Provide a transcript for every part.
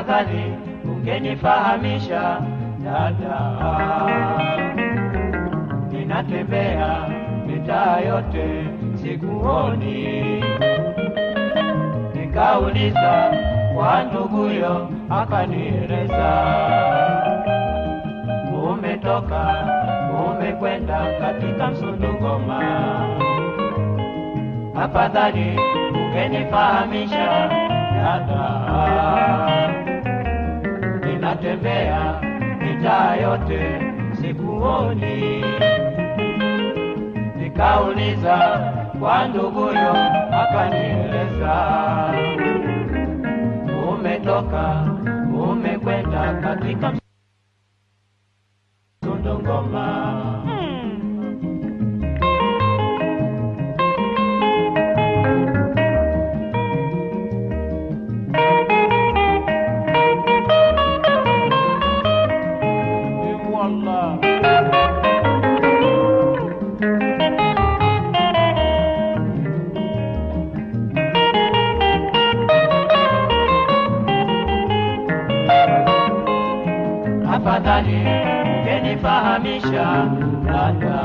afadhali ungenifahamisha dada. Ninatembea mitaa yote sikuoni, nikauliza kwa nduguyo, akanieleza umetoka umekwenda katika Msundugoma, Afadhali ungenifahamisha dada, ninatembea mitaa yote sikuoni, nikauliza kwa nduguyo, akanieleza umetoka umekwenda katika Msundungoma. Afadhali ungenifahamisha dada,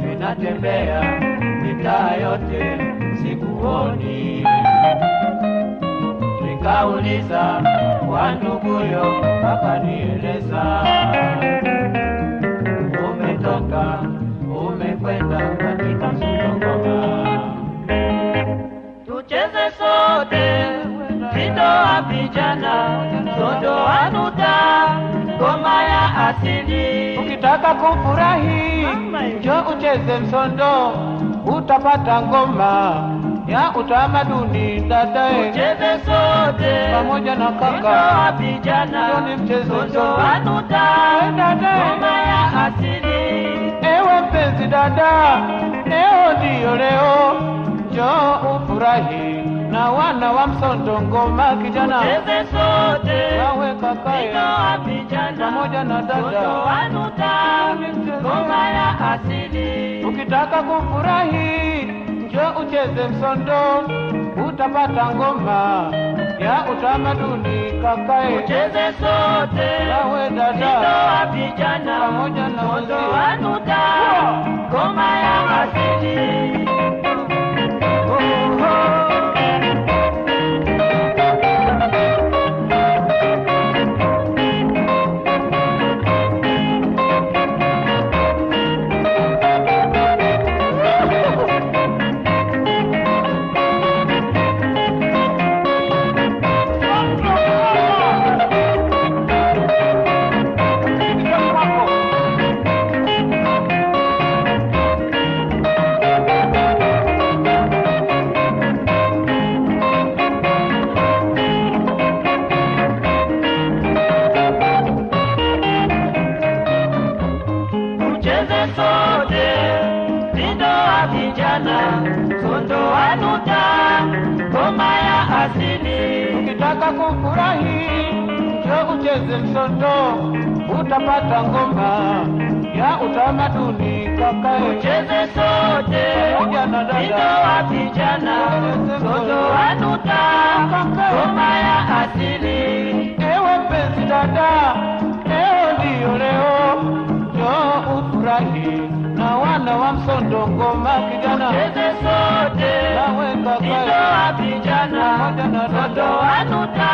ninatembea mitaa yote sikuoni, nikauliza kwa nduguyo, akanieleza. Umetoka umekwenda katika Msondongoma. Tucheze sote mtindo wa vijana, sodo anuta ngoma ya asili. Ukitaka kufurahi njo ucheze msondo, utapata ngoma ya utamaduni dadae, Ucheze sote pamoja na kaka. wa vijana, Ndio ni mchezo anuta Eh, ngoma ya asili. Ewe mpenzi dada, leo ndiyo leo, njo ufurahi na wana wa msondo ngoma kijana, cheze sote. Wawe kakae. Pamoja na dada. ngoma ya asili. Ukitaka kufurahi njo ucheze msondo, utapata ngoma ya utamaduni kakae. Tucheze sote. Wawe dada. Pamoja na moto wa vijana, anuta koma ngoma ya asili. Ukitaka kufurahi njo ucheze msondo, utapata ngoma ya utamaduni kaka ucheze sote. Mtindo wa vijana, sondo anuta ngoma ya asili. Ewe mpenzi dada, leo ndiyo leo, wana ngoma kijana, cheze sote. Nawe kaka, vijana, sondo wanuta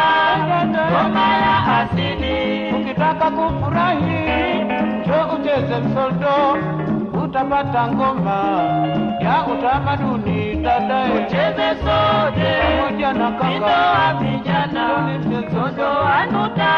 ngoma ya asili. Ukitaka kufurahi njo ucheze msondo, utapata ngoma ya utamaduni Dada, ucheze sote. Pamoja na kaka. vijana, sondo wanuta